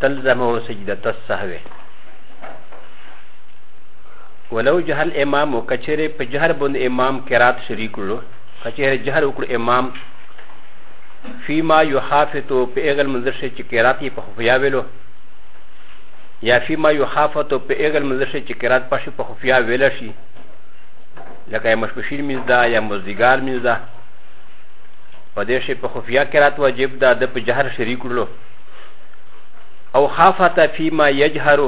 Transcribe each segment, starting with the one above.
تلزمه سجدة السهو ولو جهل امام کچره په جهر بند امام قرات شریک کړو کچره جهر وکړو امام فيما يحافظ په اغل منظر شي چې قرات یې په خفیا ویلو یا فيما يحافظ په اغل منظر شي چې قرات په شي په خفیا ویل شي لکه مشبشیر مزدا یا مزدګار مزدا په دې شي په خفیه قرات واجب ده د په جهر شریک کړلو او خافت فيما يجهر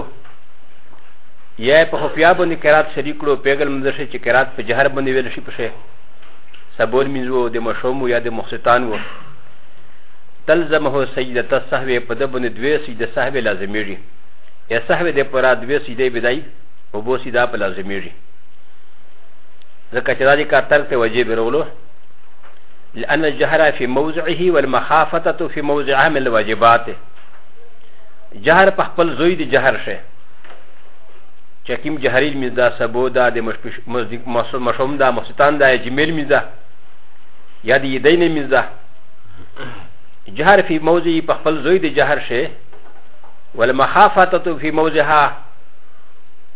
یا په خفیه باندې قرات شریک کړو پیغل منځ شي چې قرات په جهر باندې ویل شي په شي سبول منځو د مشوم یا د مخصتان وو تلزمه سجده السهو په د باندې دوی سجده سهو لازميږي یا سهو د پرا دوی سجده بدای او بو سجده په لازميږي ځکه چې دا دي کار تر ته وجه بیرولو لأن الجهر في موضعه والمخافة في موضعها من الواجبات جهر په خپل زوی د جهر شي چې کوم جهري لمز دا سبو دا د مشوم دا مستان دا جمیل لمز دا یا د یدین لمز دا جهر في موضعه په خپل زوی د جهر شي والمخافة في موضعها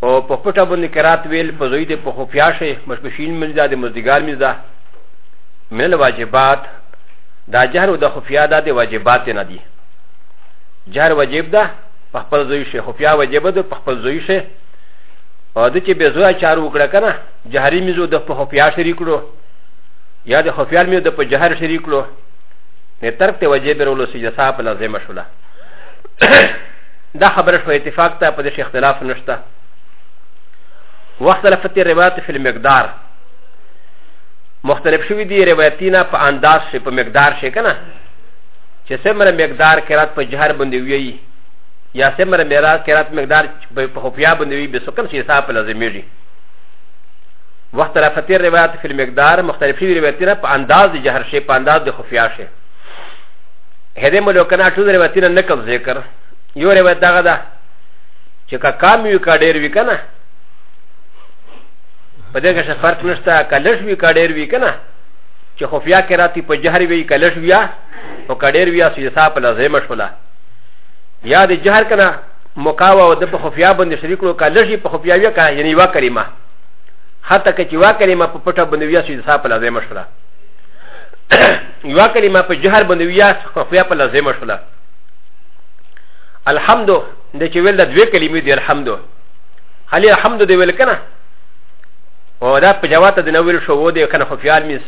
او په پټه باندې کرات ویل په زوی دې په خفیا شي مشمشین منځ ده د مزدګار منځ ده من واجبات دا جهر او د خفیا ده د واجبات نه دي جهر واجب ده په خپل زوی شي خفیا واجب ده په خپل زوی شي او د چې به زوی چار وکړه کنه جهري منځ ده په خفیا شریک کړو یا د خفیا منځ ده په جهر شریک کړو نه ترک ته واجب ورولو سي جسا په لازمه شوله دا خبره شو اتفاق ته په دې اختلاف نشته واختلفت الروايات في المقدار مختلف شوي دي روایتونه په انداز شي په مقدار شي کنه چې څومره مقدار قرات په جهر باندې وي یا څومره مقدار قرات مقدار په خفیا باندې وي به سکن شي حساب لازميږي واختلفت الروايات في المقدار مختلف شوي روایتونه په انداز جهر شي په انداز د خفیا شي هدې ملوکنه ټول روایتونه نقل ذکر یو روایت دغه ده چې که کام وي که ډېر وي که نه په دې کې څه فرق نشته که لږ وي که ډېر وي که نه چې خفیا کې راتي په جهر وي که لږ وي او که ډېر وي سجده سا په لازمه شوله یا د جهر که نه مقاوه او د په خفیا باندې شریک کړو که لږ په خفیا وي که یعنې یوه کلمه حتی که چې یوه کلمه په پټه باندې وي سجده سا په لازمه شوله یوه کلمه په جهر باندې وي خفیا په لازمه شوله الحمد د چې ویل د دوه کلمې دی الحمد خلی الحمد دی ویل کنه او دا په جواب ته د نو ویل شو و دی کنه خو فعل مینس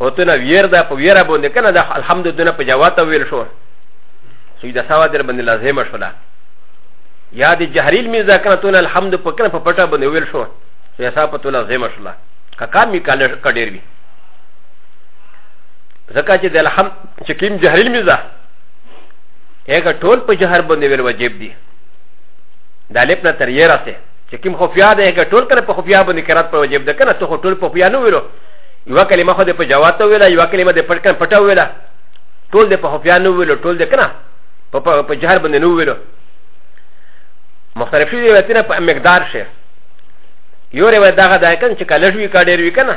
او ته نه ویر دا په ویره باندې کنه دا الحمد دونه په جواب ته ویل شو سجده سوا در باندې لازمه شولا یا د جهریل مینس دا کنه ته نه الحمد په کنه په پټه باندې ویل شو یا صاحب ته لازمه شولا کا کار می کال کډیر وی ځکه چې د الحم چې کیم جهر علمي ده هغه ټول په جهر باندې ویل واجب دي د الف نه تر یې راسه چې کیم خفیا ده هغه ټول کله په خفیا باندې قرات په واجب ده کنه ته خو ټول په خفیا نه ویلو یو کلمه خو د په جواب ته ویلا یو کلمه د پټ کړه پټه ویلا ټول د په خفیا نه ویلو ټول د کنه په په جهر باندې نه ویلو مختلفي روایتونه په مقدار شه یو روایت دغه ده کنه چې کله شوی کا ډیر وی کنه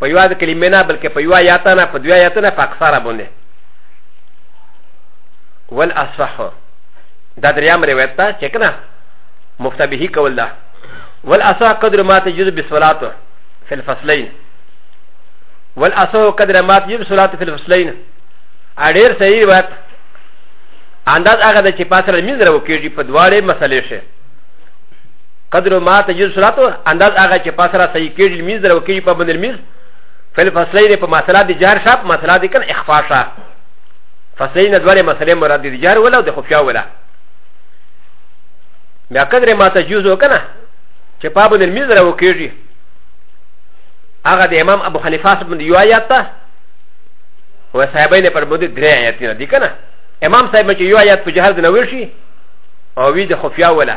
په یو د کلمې نه بلکې په یو آیات نه په دوه آیات نه په اکثره باندې ول اصح دا دریم روایت ته چې کنه مفتبهی کول ده ول اصح قدر ما تجوز بسولاته في الفصلين ول اصح قدر ما تجوز بسولاته في الفصلين اړیر صحیح روایت انداز هغه د چې پاسره مين درو کېږي په دواړې مسلې شه قدر ما تجد صلاتو انداز هغه چې پاسره صحیح کېږي لمونځ درو کېږي په باندې لمونځ فل فصلین په مسله د جهر شاپ مسله د کن اخفا شا فصلین دواړه مسلې مراد دي جهر ولا او د خفیا ولا بیا قدر ما تجوز وکنه چې په باندې لمونځ درو کېږي هغه د امام ابو حنیفه صاحب یو آیات ته و صاحبین پر باندې درې آیاتونه دي کنه امام صاحب چې یو آیات په جهر د نوې شي او وی د خفیا ولا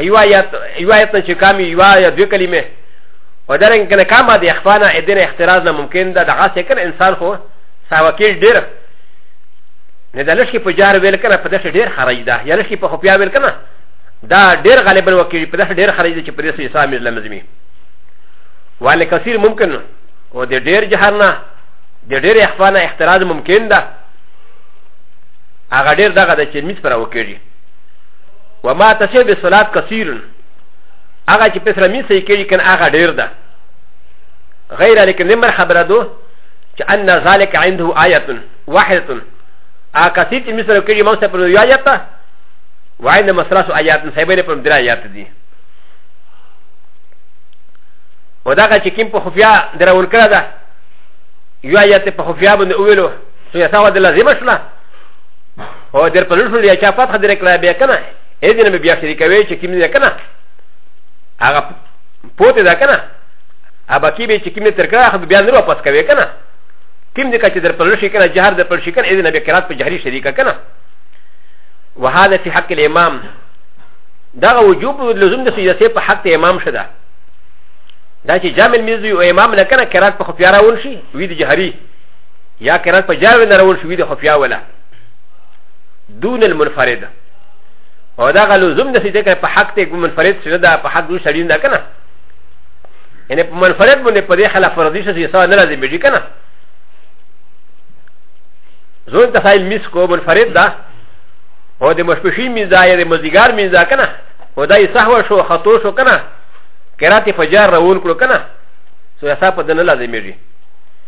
ایو آیات ایو آیات نه چې کام ایو یا دوه کلمې او دا رنګ کنه کام د اخفانا ادین اختراز نه ممکن ده دغه څه کنه انسان خو ساوکیل ډیر نه دلش کې په جار ویل کنه په دې ډیر خرج ده یا لش کې په خپیا ویل کنه دا ډیر غالبا وکیل په دې ډیر خرج ده چې په دې سره اسلام اسلام زمي والے کثیر ممکن او د ډیر جهر نه د ډیر اخفانا اختراز ممکن ده هغه ډیر دغه د چې میت پر وکیږي و ما تسه به صلات کثیرن هغه چې په سره می صحیح کړي کنه هغه ډیر ده غیر لیکن نمبر خبره دو چې ان ذالک عنده آیه واحده ا کثیر چې می سره کړي مو سره پر یو آیت ده وعند مسرس آیات سیبه پر درې آیات دي و دا چې کوم په خفیا درول کړه ده یو آیت په خفیا باندې ویلو سو یې ساوه د لازمه شله او در په لور شو یا چا فتح در کړه بیا کنه اې دې نه بیا شریکوي چې کیم نه کنه هغه پوتې ده کنه ابا کی به چې کیم تر کړه خو بیا نه واپس کوي کنه کیم دې کچې در په لور شي کنه جهر در پر شي کنه اې دې نه بیا قرات په جهري شریکه کنه وهذا في حق الامام دا وجوب لزوم د سجده په حق امام شده دا چې جامل میزوی او امام نه کنه قرات په خو پیارا ونشي وی د جهري یا قرات په جاوې نه راول شوي د خفیا ولا دون المنفرد او دا غا لزوم د سیده که په حق ته منفرد شنه دا په حق دوی سړی نه کنه یعنی په منفرد باندې په دې خلاف فرضی شې سوا نه راځي بيږي کنه زون تفایل میس کو منفرد دا او د مشپشی میزا یا د مزیګار میزا کنه او دا یې سهو شو خطو شو کنه قرات فجر راول کړو کنه سو یا صاحب د نه لازمي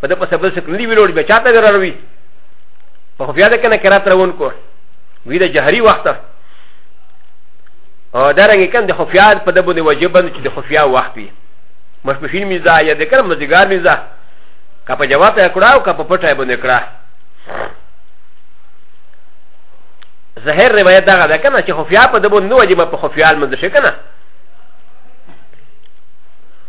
په د پسې بل څه کړی ویلوړ به چاته دروي په خفیا ده کنه کرات روان کو وی د جهري وخت او دا رنګ کنه د خفیا په د باندې واجب باندې چې د خفیا وخت وي مشپشین میزا یا د کړه مزګار میزا که په جواب یې کړه او که په پټه باندې کړه زهر روایت دغه ده کنه چې خفیا په دبو نو واجب په خفیا المنځ شي کنه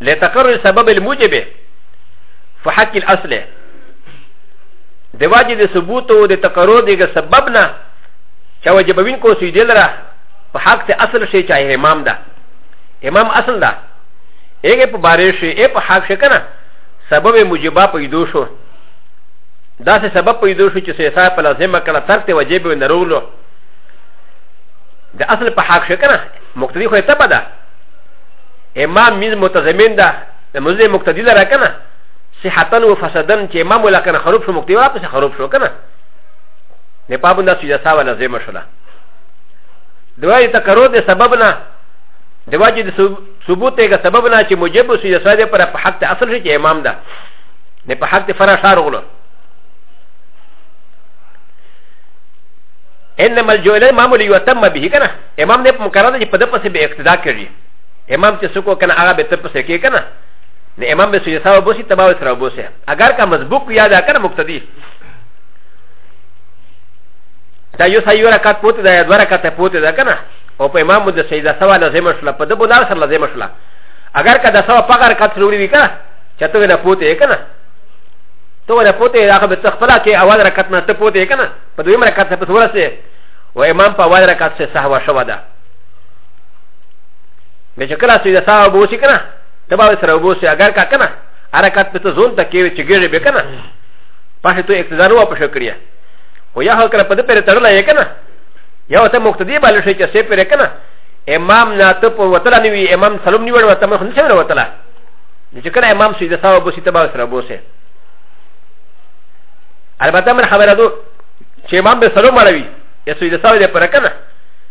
لتقرر السبب الموجب في حق الاصل د واجب د ثبوت او د تقرر دغه سبب نه چې واجبوین کو سوی دل را په حق ته اصل شي چې امام ده امام اصل ده هغه په باره شي ای په حق شي کنه سبب موجبا پیدا شو دا سه سبب پیدا شو چې سیسا په لازمه کړه ترک ته واجب نه رولو د اصل په حق شي کنه مقتدی خو ته پده امام ميز متضمن ده د مزه مقتدی لره کنه صحتن و فسدن چې امام ولا کنه خروب شو مقتدی ولا پس خروب شو کنه نه پابند چې جسا ولا زې مشله دوی تکرو د سبب نه د واجب ثبوت یې سبب نه چې موجب وسو جسا دې پر په حق ته اصل شي چې امام ده نه په حق ته فرا شار غلو انما الجوله امام ليتم به کنه امام نه مقرره چې په دغه څه به اقتدا کوي امام چې څوک کنه هغه به تر پسې کې کنه نه امام به سجده سره وبوسي تبا به سره وبوسي اگر کا مسبوق یا دا کنه مقتدی دا یو سایو رکعت پوت دا دوه رکعت پوت دا کنه او په امام د سجده سوا لازم شول په دبو لار سره لازم شول اگر کا دا سوا پغه رکعت سره وی کنه چته نه پوت یې کنه تو نه پوت یې هغه به تخپلا کې اول رکعت نه ته پوت یې کنه په دویم رکعت په سورسه و امام په اول رکعت سره سهوا شو ده به چې کله سوی د ساه وبو شي کنه ته به سره وبو شي اگر کا کنه حرکت په ته زون ته کې چې ګیږي به کنه پښه ته اقتدار و پښه کړی او یا هو کړه په دې پر تړل یې کنه یا ته مقتدی باندې شي چې سه پر کنه امام نه ته په وتل نه وی امام سلام نیول وته مخ نه سره وتل چې کله امام سوی د ساه وبو شي ته به سره وبو شي البته من خبره دو چې امام به سلام مړوي یا سوی د ساه دې پر کنه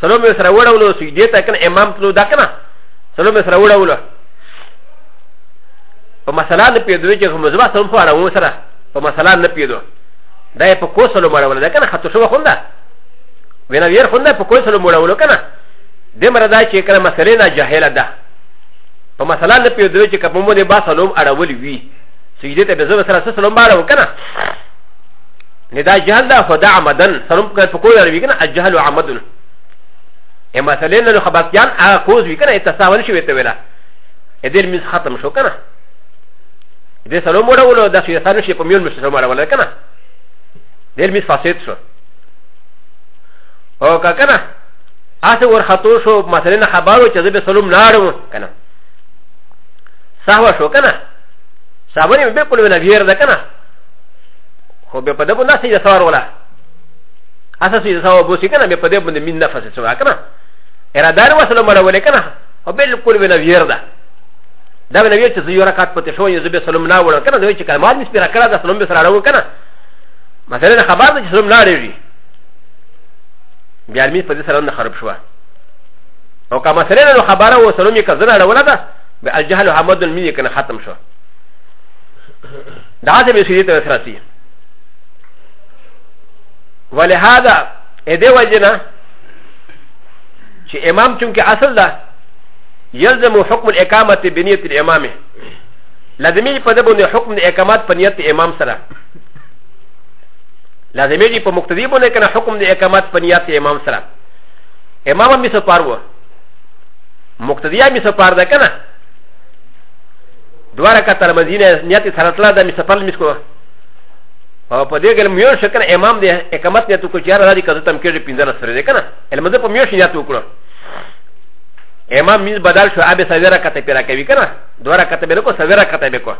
سلو مې سره وړولو سجدې ته کنه امام تلو دا کنه سلو مې سره وړولو په مسله نه پیدوي چې مزما سم په اړه و سره په مسله نه پیدو دا یې په کو سلو مړول دا کنه خطو شو خونده وینا ویر خونده په کو سلو مړولو کنه د مردا چې کنه مسله نه جاهله ده په مسله نه پیدوي چې کومه دې با سلو اړول وی سجدې ته به زو سره سلو مړو کنه نه دا جهل دا خدا عمدن سرم په پکو لر وی کنه الجهل عمدن ا مسلې نه خبرتيان هغه کوز وی کنه تساول شوی ته ویلا ا دې مز ختم شو کنه دې سلام وړه ولو د سې سره شي په میون مشه سلام وړه ولا کنه دې مز فاسد شو او کا کنه اسه ور خطو شو مسلې نه خبرو چې دې سلام لاړو کنه سهوا شو کنه سابونی به په لور نه ویر ده کنه خو به په دبو ناسې د سوار ولا اساس یې سوار بوسي کنه به په دې باندې مين نفس سوار کنه اراده ور وسله مړه ولې کنه او بالکل به نه ویر ده دا به نه ویر چې زیو رکعت پته شو یې زبې سلام نه وړ کنه دوی چې کلمات مې سپیرا کړه دا سلام به سره راو کنه مثلا خبر ده چې سلام نه لري بیا مې په دې سره نه خراب شو او که مثلا نو خبره و سلام یې کزنه راوړه ده به الجهل حمد المي کنه ختم شو دا د مسیری ته سرسی ولهذا ا دې وجنه چې امام چونکه اصل ده يلزم حكم الاقامه بنيه الامامه لازمي په دې باندې حکم د اقامت په نیت امام سره لازمي دي په مقتدی باندې کنه حکم د اقامت په نیت امام سره امام هم سپار وو مقتدی هم سپار ده کنه دوه رکعت لمونځ نه نیت سره تلل د مسفل مس کو او په دې ګل میو شکر امام دې اقامت نیت کو چې هر راځي کده تم کېږي پنځه سره دې کنه علم دې په میو شي نیت وکړو امام میز بدل شو ابي سوي رکعت پیرا کوي کنه دوه رکعت به کو سوي رکعت به کو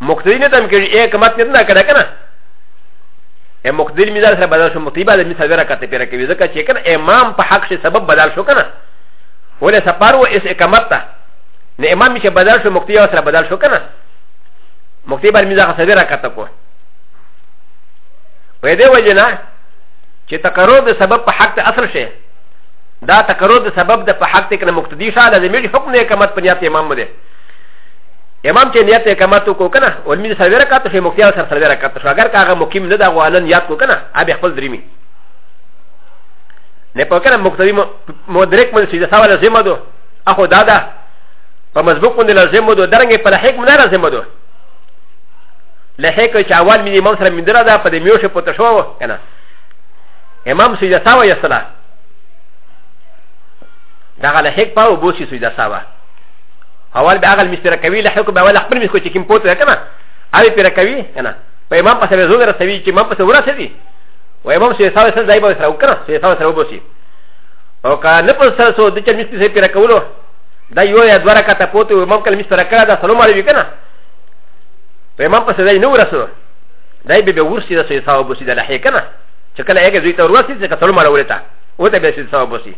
مقتدی نه تم کېږي اقامت نیت نه کړه کنه ا مقدر مزار سره بدل شو مطیبه د مثال را کته پیره کوي ځکه چې کنه امام په حق شي سبب بدل شو کنه ولې سپارو اس اقامت ته نه امام می چې بدل شو مقتدی سره بدل شو کنه مقتدی باندې مزه خسرې راکته کو په دې وجه نه چې تقرر د سبب په حق ته اثر شي دا تقرر د سبب د په حق ته کنه مقتدی شه د میډي حکم نه کمت په نیت امام مده امام چې نیت کمت کو کنه او می سره راکته شي مقتدی سره سره راکته شو اگر کاغه مقیم نه دا غوانن یاد کو کنه ابي خپل دریمي نه په کنه مقتدی مدرک مل شي دا سوال زمادو اخو دا ده په مسبوق باندې لازم دو درنګ په لحق نه لازم دو لحق چې اول مې امام سره مندره ده په دې میوش په تشو کنه امام سجده ساوا یا صلاح دا غل حق پاو بوسی سجده ساوا اول به اغل مستر کوي له حق به اول خپل مس کو چې کوم پوت کنه اوی پر کوي کنه په امام پسې زو در سوي چې امام پسې ورسېږي و امام سجده ساوا سره ځای به سره وکړه سجده ساوا سره وبوسی او که نه په سره سو د چا مست سي پیرا کولو دا یو یا دوه رکعته پوتو امام کله مست را کړه دا سلام علیوی کنه په امام پسې دای نه ورسو دای به به ورسی د سي ثواب وسی د لحې کنه چې کله هغه دوی ته ورسی چې سلام علیوی ورته و ته به سي ثواب وسی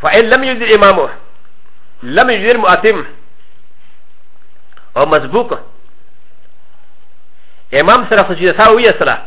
فإن لم يجد إمامه لم يجد المؤتم او مسبوق امام سره خصوصي ساوي سره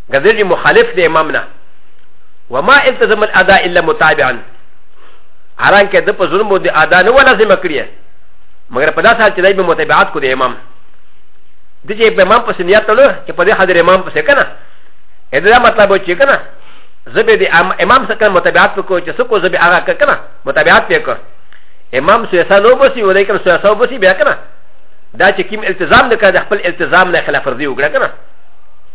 غزل مخالف د امام نه وما التزم الاداء الا متابعا حرام کې د په ظلم باندې ادا نه ولا ذمہ کړی مګر په داسې حال چې دای به متابعت کو د امام د چې په امام پسې نیت له چې په دې حاضر امام پسې کنه دا مطلب چې کنه زه به د امام سره متابعت وکړو چې څوک زه به هغه کنه متابعت وکړو امام سیاسا نو بسی و لیکن سیاسا بسی بیا کنه دا چې کوم التزام نه کړه د خپل التزام نه خلاف ورزي وکړه کنه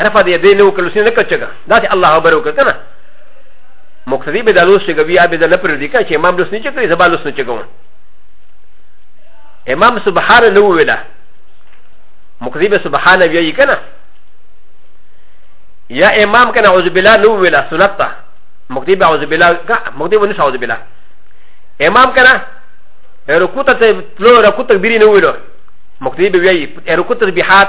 رفع دې دې نو کلو سي نه کچګه دا چې الله اکبر وکړه کنه مقتدی به دالوس چې ګویا به دل پر دې کا چې امام لوس نه چکري زبا لوس نه چګو امام سبحان نو ویلا مقتدی به سبحان ویي کنه یا امام کنه اعوذ بالله نو ویلا سنت تا مقتدی به اعوذ بالله کا مقتدی ونه اعوذ بالله امام کنه رکوع ته تلو رکوع تکبیر نو ویلو مقتدی به ویي رکوع تسبیحات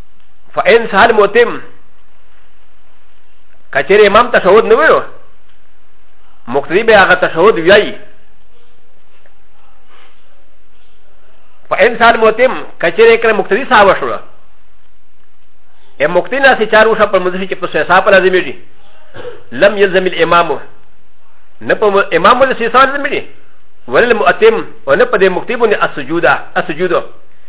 فان سهل موتم کچره امام تشهود نه ویلو مقتدی به هغه تشهود ویایي فان سهل موتم کچره کړه مقتدی صاحب شو ا مقتدی نه سي چارو شپ مزه چې په حساب لازمي دي لم يلزم الامام نه په امام له سي سره لازمي دي ولل مؤتم ونه په دې مقتدی باندې السجوده السجوده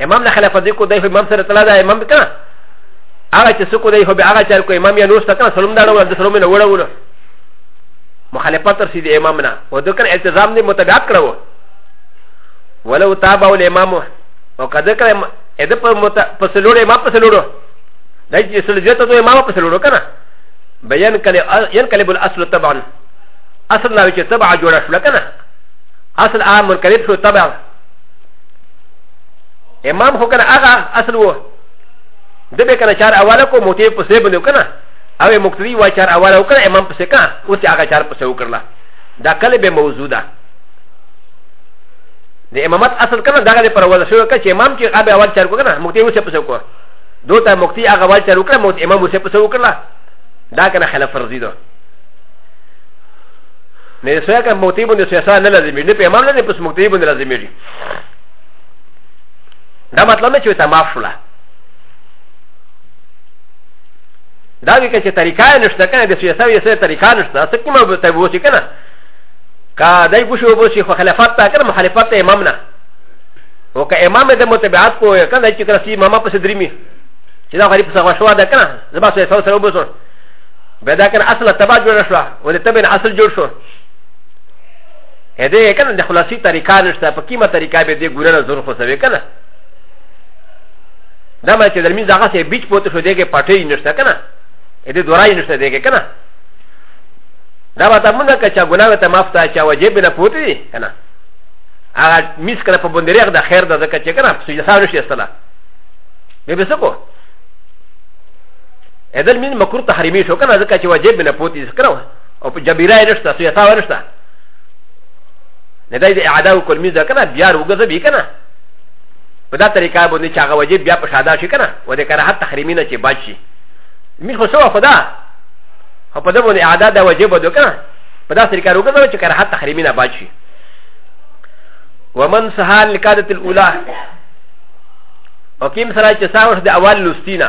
امام نه خلاف دی کو دی خو امام سره تلا ده امام کنه هغه چې سکو دی خو به هغه چار کو امام یا نوست کنه سلام دا ډول د سلام نه وړه وړه مخالفت تر سید امام نه او د کنه التزام دی متابعت کړو ولو تابع الامام او کده کړه اده په مت په سلوړ امام په سلوړ دا چې سلجت ته امام په سلوړ کنه بیان کله ین کله بل اصل طبعا اصل نه چې طبعا جوړه شو کنه اصل عام منقلب شو طبعا امام خو کنه هغه اصل وو د به کنه چار اواله کو موتی په سیب نه کنه او مقتدی وا چار اواله وکړه امام په سکا او چې هغه چار په سو کړلا دا کله به موضوع ده د امامت اصل کنه دغه لپاره ولا شو کړه چې امام چې هغه اول چار کو کنه موتی وسه په سو کو دوته مقتدی هغه اول چار وکړه موت امام وسه په سو کړلا دا کنه خلاف فرضی ده نه د سویا کم مکتبی باندې سویا سره نه لازمي نه په امام نه په مکتبی باندې لازمي دي دا مطلب نه چې ته معاف شولا دا وی که چې طریقه نشته کنه د سویا سره یې سره طریقه نشته څه کومه به ته ووسی کنه کا دای بوشي وبوسی خو خلافت ته کنه مخالفت ته امام نه او که امام د متبعات کو کنه چې کله سی امام په صدرمی چې دا غریب څه غوښوا ده کنه زما سره سره وبوسو به دا کنه اصل تبع جوړ شو او د تبع اصل جوړ شو هدا کنه د خلاصي طریقه نشته په کیمه طریقه به دې ګورنه زور خو سوي کنه دا ما چې درمین زغه سه بیچ پوت شو دیګه پټې نشته کنه اې دې دورای نشته دیګه کنه دا به تمنه کچا ګناه ته معاف تا چا وجب نه پوت دي کنه هغه میس کنه په بندریغ د خیر د کچا کنه سجده سره شي استلا به به سکو ا د ل م ي ن مکرو تحریمی شو کنه ځکه چې واجب نه پوتی ذکر و او په جبیره یې نشته سیتا و نشته نه دای د اعاده او کلمی ځکه نه بیا وګزه بی کنه په دا طریقه باندې چې هغه واجب بیا په شاده شي کنه و د کراهت تحریمی نه چې بچ شي می خو سو خدا او په دې باندې اعاده د واجب ودو کنه په دا طریقه وګزه چې کراهت تحریمی نه بچ شي ومن سهال لکادت الاولى وكيم سراج ساوش د اول لستينه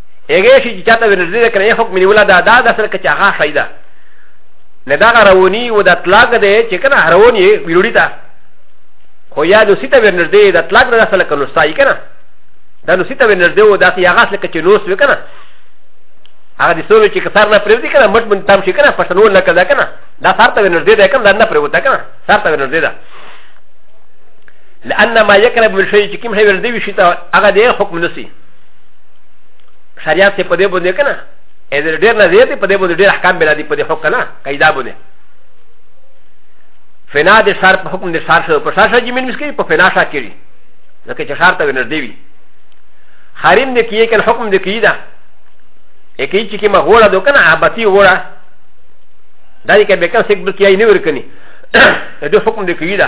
هغه شي چې چاته ورنږدې ده کنه یې حکم نیولا دا دا د سره که چې هغه ښایي ده نه دا هغه رواني و د طلاق دی چې کنه روان یې ویروړي ته خو یا نو سیته ورنږدې د طلاق د سره کنه سای کنه دا نو سیته ورنږدې و دا چې هغه سره چې نوس وکنه هغه د سوري چې کثر نه پرېږدي کنه مټ من تام شي کنه پښتنو نه کړه کنه دا سارته ورنږدې ده کنه دا نه پرېوته کنه سارته ورنږدې ده لأن ما يكره بالشيء كم هي ولدي وشيتا أغا دي حكم نسي شریعت ته په دې باندې کنه اې دې ډېر نه زیاتې په دې باندې ډېر احکام بنا دي په دې حکم کنه قاعده باندې فنا د شار په حکم د شار شو په شار شاه جمین مسکی په فنا شاه کېږي ځکه چې شار ته ونږدې وي حریم دې کیې کنه حکم دې کیې ده ا ك ي ت ك م ا غورا دو كان عباتي غورا داري كان بكان سيك بكي اي نور كني دو حكم دي كيدا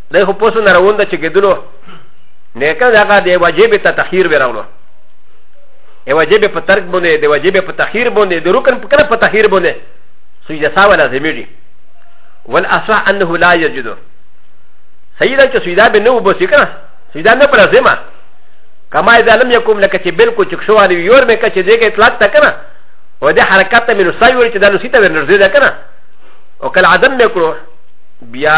د خو پوسو نه روان ده چې کېدلو نه که هغه د واجب ته تخیر به راغلو ای واجب په ترک باندې د واجب په تخیر باندې د رکن په کله په تخیر باندې سجده ساوه لازمي دي والاصح انه لا يجد سيدا چې سجده به نه وبسي کنه سجده نه پر لازمه کما اذا لم يكن لك چې بالکل چې شو علي یور مې کچې دې کې اطلاق تا کنه و دې حرکت ته مې نو سايور چې دا نو سیته ورنځي دا کنه او کله عدم مې کړو بیا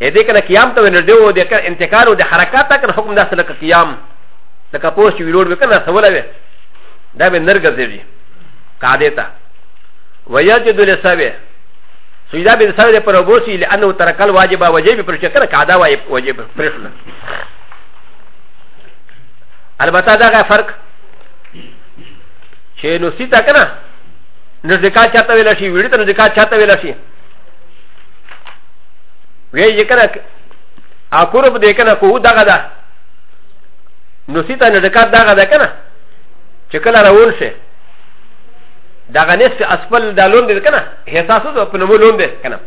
ا دې کنه قیام ته ونه دیو د کر انتقال او د حرکت کنه حکم داسې لکه قیام لکه پوسټ ویلوډ وکنه سوال وي دا به نرګ ځي قاعده ته ويجد لسبه سجدا به سبه پر وبوسی لانه ترکل واجب واجب پر شکر قاعده واجب پرشنه البته دا غا فرق چې نو سیتا کنه نو ځکه چاته ویل شي ویډیو ته نو ځکه چاته ویل شي ویجی کنه اکورب دی کنه کو دغه ده نو سیتا نه دکات دغه ده کنه چې کله راول شي دغه نصف اسفل دا لون دی کنه احساس ده په نمو لون دی کنه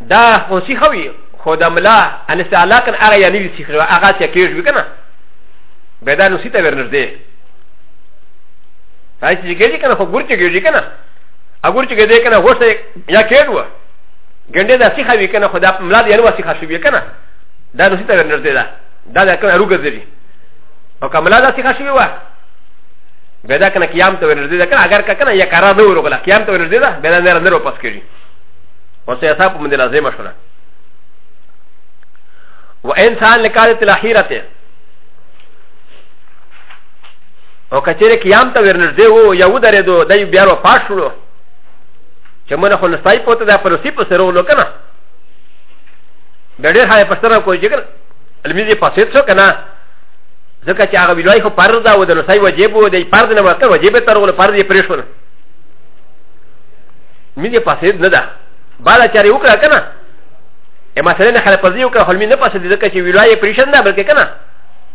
دا خو سی خوي خو د ملا ان سه علاقه هغه یعنی دي سیخره هغه چې کېږ وی کنه به دا نو سیته ورنر دی راځي چې کېږي کنه خو ګور چې کېږي کنه اګور چې ګدې کنه هوسه یا کېډ و ګنډې د سیخه وی کنه خدا په ملاد یانو سیخه شوی کنه دا نو سیته ورنځ دی دا دا دا کنه روګ دی او کملا دا سیخه شوی و به دا کنه قیام ته ورنځ دی کنه اگر کنه یا کارا نه ورغلا قیام ته ورنځ دی دا به دا نه نه پس کېږي او سه حساب مند لازم شونه و انسان لکاله تلاخیرته او کچره قیام ته ورنږدې وو یا ودرېدو دی بیا رو پاس شولو چې مونږ خو نستای پوته د پروسی په سره ولو کنه ډېر هاي په سره کوی چې کنه المزي پاسېت شو کنه ځکه چې هغه ویلای خو پر دا و د نستای واجب و دی پر نه ورته واجب تر ول پر دې پرې شول مزي پاسېت نه ده بالا چاري وکړه کنه اما سره نه خلک پزیو کړه خلمی نه پاسې ځکه چې ویلای پرې شنده بلکې کنه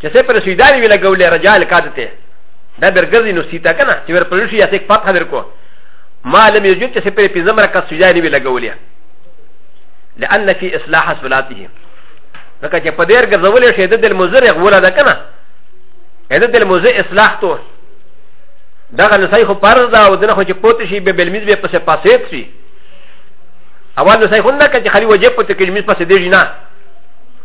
چې څه پر سیداري وی لګولې رجال کادته دا برګرځي نو سیتا کنه چې ور پرشي یا څه پات خبر کو ما لم یجد چې څه پر پنځم رکعت سیداري وی لګولې لأن في إصلاح صلاته لکه چې په دیر ګرځولې شه د المزر غوړه ده کنه اې د المزر اصلاح تو دا غل سای خو پرز دا او دنه خو چې پوت شي به بلمیز به پسه پاسېت شي اول نو سای خو نه کړي خالي وجه پوت کې میز پسه دی نه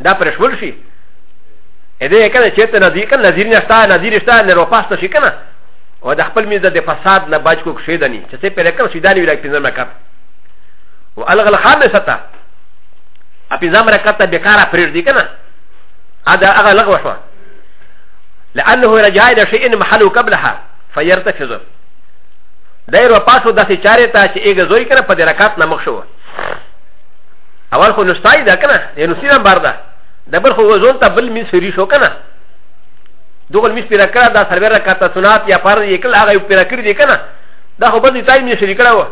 دا پرشول شي ا دې کنه چې ته نذیر کنه نذیر نشتا نذیر شتا نه رو پاسته شي کنه او د خپل میز د فساد نه بچ کو شي دني چې څه پر کړ شي دانی ولا پینځه مکات او الغ الخامسه تا ا پینځه مکات به کار پرېږ دي کنه ا دا هغه لغوه شو لانه رجاء الى شيء محله قبلها فيرتفض داير وپاسو داسې چاره ته چې ایګه زوی کنه په درکات نمخ شو اول خو نستای دا کنه یې نو سینه بار ده د بل خو وزون ته بل میس فری شو کنه دغل میس پیرا کړه دا سرور کاته سنات یا پار یې کله هغه پیرا کړی دی کنه دا خو بل تای می شریک کړه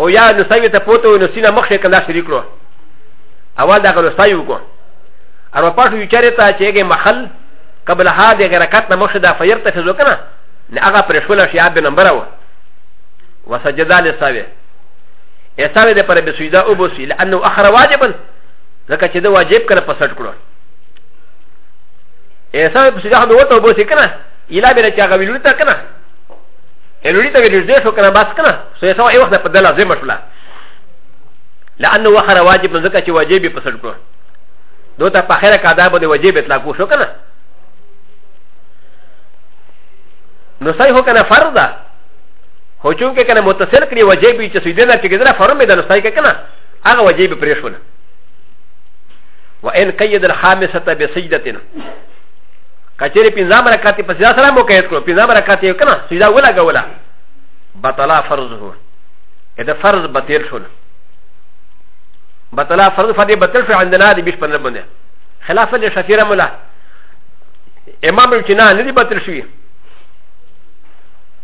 هو یا نستای ته پوتو نو سینه مخ یې کله شریک کړو اول دا غل نستای وکړو ارو پاتو یې چاره ته چې هغه محل قبل هذه غرکت نه مخ دا فیر ته فزو کنه نه هغه پر شول شیا به نمبر و وسجدا لساوی یا ساوی د پر به سجدا او بوسی لانه اخر واجبا ځکه چې د واجب کړه په سټ کړو یا ساوی په سجدا به وته بوسی کنه اله به چې هغه ویلو ته کنه الولی ته ویل دې شو کنه بس کنه سو یا ساوی وخت په دلا زم شولا لانه اخر واجب ځکه چې واجب په سټ کړو دوته په خیره کاده به واجب اطلاق وشو کنه نو صحیح کنه فرض ده هو چون که کنه متصل کړي وجه به چې سیده نه چې ګذره فرم به دنستای که کنه هغه وجه به پرې شونه وان قید الخامسه بسجدتن کچری پنځم رکعت په سجده سره مو قید کړو پنځم رکعت یې کنه سجده ولا غولا بطلا فرضه اذا فرض بطل شونه بطلا فرض فدی بطل شو عندنا دی بیش پنځه باندې خلاف دې شفیره مولا امام الجنا نه دی بطل شوی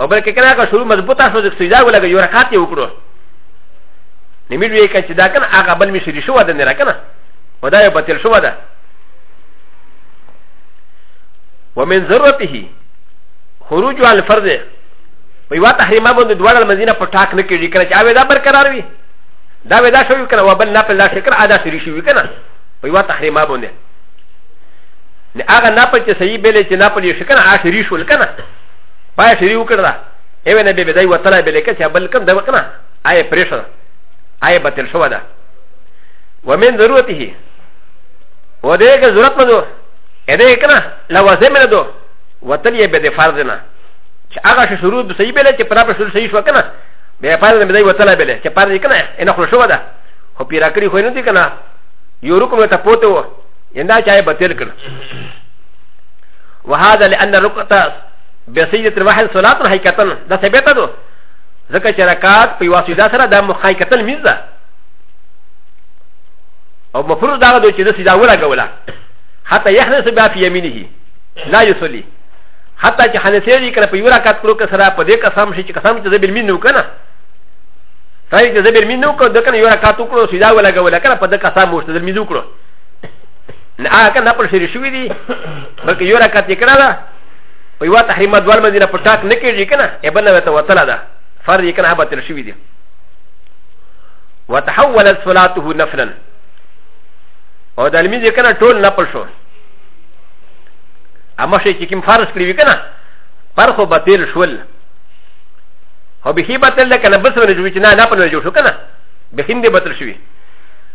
او بل کې کنه که شروع مضبوطه شو د سجدا ولګ یو رکعت یې وکړو نمیل وی کنه چې دا کنه هغه بل می شری شو ده نه کنه ودا یو بتل شو ده ومن ضرورته خروج على الفرض په یو تحریمه باندې دواړه المدینه په ټاک نه کېږي کنه چې اوی دا برقرار وي دا وی دا شوی کنه وبل نه په لا شکر ادا شری شوی کنه په یو تحریمه باندې نه هغه نه په چې صحیح بلې چې نه په یو شکر ادا شری شول کنه پای شری وکړه ایو نه به بدای وتلا به لکه چې بل کم د وکنه آی پرېشه آی بتل شو ده ومن ضرورته و دې کې ضرورت نه دو ا دې کنه لوازم نه دو وتل یې به د فرض نه چې هغه شروط به صحیح بل چې پر په شروط صحیح شو کنه به فرض نه بدای وتلا بل چې پر دې کنه ان خو شو ده خو پیرا کړی خو نه دي کنه یو رکم ته پوتو یندا چای بتل کړ وهذا لان الركعه بسيده الواحد صلاه حقيقه ده ثبت ده ځکه چې رکعات په یوه سجده سره د مخایکت لمونځ ده او مفروض دغه دوی چې د سجده ولګوله حتی یحنس بیا فی یمینه لا یصلی حتی چې حنسې دي کړه په یو رکعت کړو که سره په دې قسم شي چې قسم چې زبر مين نو کنه سړی چې زبر مين نو کړو د کنه یو رکعت وکړو سجده ولګوله کنه په دې قسم وشته زبر مين وکړو نه هغه کنه پر شری شوې دي بلکې یو رکعت یې کړه ده په یو تحریم دوال مدینه په ټاک نه کېږي کنه ابن نو ته وتله ده فرض یې کنه هغه تل شوې دي وتحولت صلاته نفلا او د لمین یې کنه ټول نپل شو اما شي چې کوم فرض کړی وی کنه پر خو باطل شول او به هی باطل کنه بس ونه جوړ چې نه نپل جوړ شو کنه به هندې باطل شوی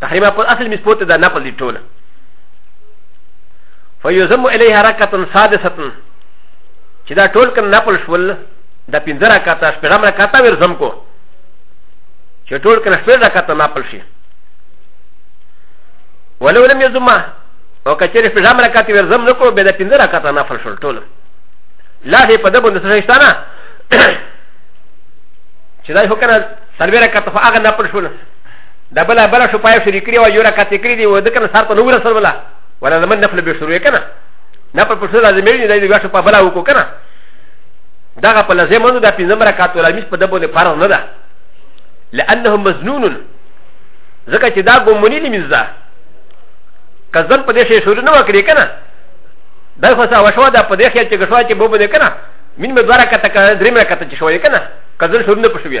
تحريم اقول اصل مسبوت ده نقل دي طول فيزم اليها ركعه سادسه چې دا ټول کم نقل شول د پنځه رکعاته شپږم رکعاته ورزم کو چې ټول کم شپږ رکعاته نقل شي ولو لم يزم او کچېر شپږم رکعاته ورزم نکو به د پنځه رکعاته نقل شول ټول لا هي په دبن سره شتانه چې دا هو کنه سلوي رکعاته هغه نقل شول دا بلا بلا شو پای شو لیکلی او یو رکعت کړی دی و ذکر سره ته نو رسول ولا ولا زمن نفل به شروع کنه نه په پښه لازم دی دا یو شو په بلا وکړه کنه دا په لازم نو دا پنځم رکعت ولا مس په دبو نه فرض نه ده لانه مزنون ځکه چې دا ګومونی نه مزه کزن په دې شی شروع نه وکړي کنه دا خو څه وشو دا په دې خیال چې غشوا چې بوبو دې کنه مين مدوارا کته درې مې کته چې شوې کنه کزن شروع نه پښوی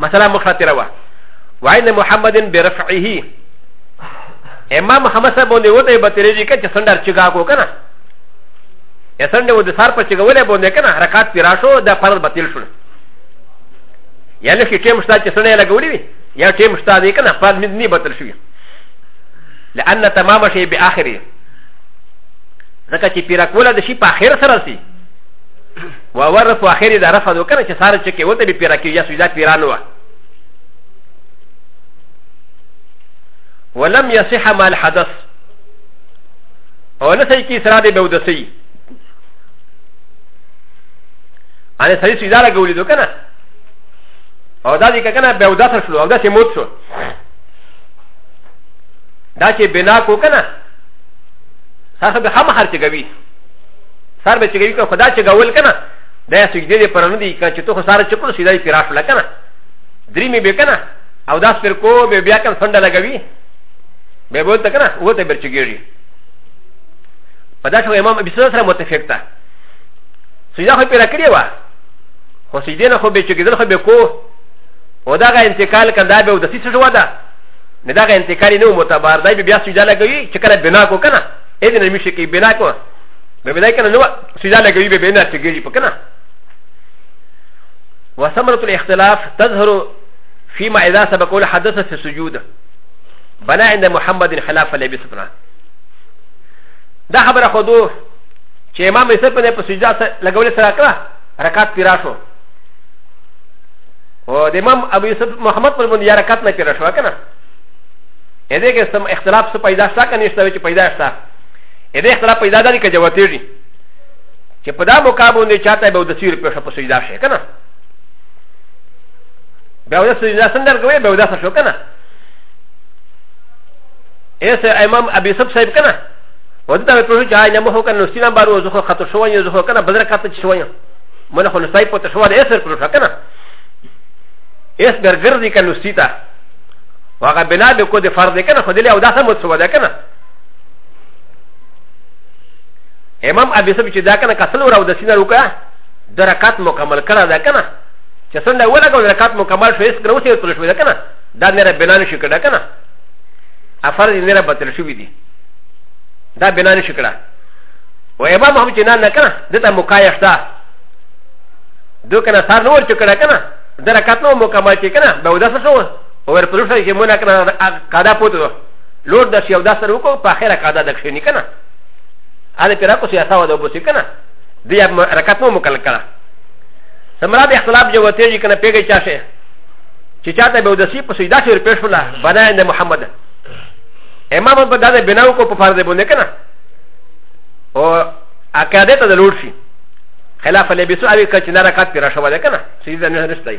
مسألة مخاطرة و وعين محمد برفعه اما محمد صاحب باندې وته به ترېږي که چې سندر چګا کو کنه یا سندر و د سار په چګولې باندې کنه حرکات پیرا شو د فرض باطل شو یا لکه ټیم شته چې سندر لګولې وي یا ټیم شته دی کنه فرض مې نه باطل شوی لأن تمام شيء بآخره ځکه چې پیرا کوله د شي په آخر سره سي و ورف اخر دا رفع دو کنه چه سارا چه که وطا بی پیرا کیو یا سجدا پیرانو ولم يصح مع الحدث او نسي كي سرا دي بودسي انا سري سجدا لغولي دو کنه او دا دي کنه بودسر شلو او دا سي موت شو دا چه بنا کو کنه ساخه به هم خرچ کوي سر به چګوي کنه خدا چګول کنه دا سجده دې پر نه دی کنه چې تو خو سار چکړو سیدا یې پیراش ولا کنه درې می به کنه او داس پر کو به بیا کنه څنډه لګوي به بول ته کنه وته بر چګيږي په دا شو امام ابي سره متفق تا سیدا خو پیرا کړی و خو سیدې نه خو به چګیدل خو به کو او دا غا انتقال کنده به د سیسه شو ده نه دا غا انتقال نه متبار دی بیا سیدا لګوي چې کله بنا کو کنه اې دې نه مشي کې بنا کو به به دا کنه نو سیدا لګوي به بینه تګری په کنه وثمرة الاختلاف تظهر فيما إذا سبق ولا حدث في السجود بنا عند محمد خلاف النبي صلى الله عليه وسلم دا خبره خو دوه چې امام یې سپنه په سجدا لګولې سره کړه رکعت پیرا شو او د امام ابو یوسف محمد پر باندې یا رکعت نه پیرا شو کنه اې دې کې سم اختلاف څه پیدا شته کنه نشته چې پیدا شته ا د اختلاف پیدا دي که جواتېږي چې په دا موقع باندې چاته به د سیر پېښه په سجدا شي کنه بیا د سجدا سندر کوي به داسه شو کنه ایسه امام ابي سب صاحب کنه ودته په پوښتنه چې نه مو کنه سینه بارو زه خو خطر شوم یو زه خو کنه بدر کاته شوم من خو نسای په تشوال ایسر پروشا کنه ایس برګر دی کنه سیتا واغه بنا به کو د فرض کنه خو دلی او داسه مو سو ده کنه امام ابي سب چې دا کنه کسل ور او د سینه روکا د رکعت مکمل کړه دا کنه چې څنګه ولا کو رکعت مکمل شو اس کړو سي تل شو دا کنه دا نه بنان شي کړه کنه افر دې نه بتل شو دي دا بنان شي کړه و امام هم چې نه نه کنه دته مکایښ دا دو کنه سار نور چې کړه کنه د رکعت نو مکمل چې کنه به وداسه شو او ور پرشته چې مونږ کنه قاعده پوتو لور د شیو دا سره وکړو په اخره قاعده د کښینی کنه اله پر کو سیاسا و د وبوسی کنه دی رکعت مو مکل کړه سمرا به اختلاف جو وته جی کنه پیګه چا شه چې چاته به ودسی په سیدا شیر پیش ولا بنا د محمد امام په داده بناو کو په فرض باندې کنه او عقیده ته د لور شي خلاف له بیسو اوی کچ نه رکعت پیرا شوه ده کنه سیدا نه نشته